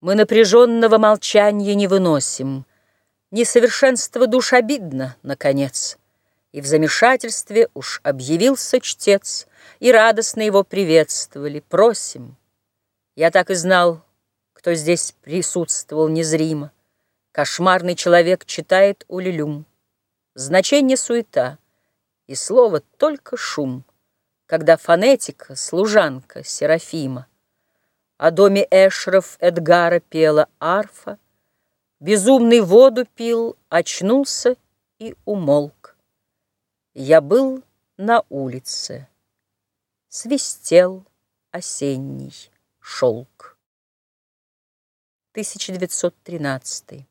Мы напряженного молчания не выносим. Несовершенство душ обидно, наконец. И в замешательстве уж объявился чтец, И радостно его приветствовали. Просим. Я так и знал, кто здесь присутствовал незримо. Кошмарный человек читает улюлюм. Значение суета, и слово только шум, Когда фонетика, служанка Серафима. О доме Эшров Эдгара пела арфа, Безумный воду пил, очнулся и умолк. Я был на улице, свистел осенний шелк. 1913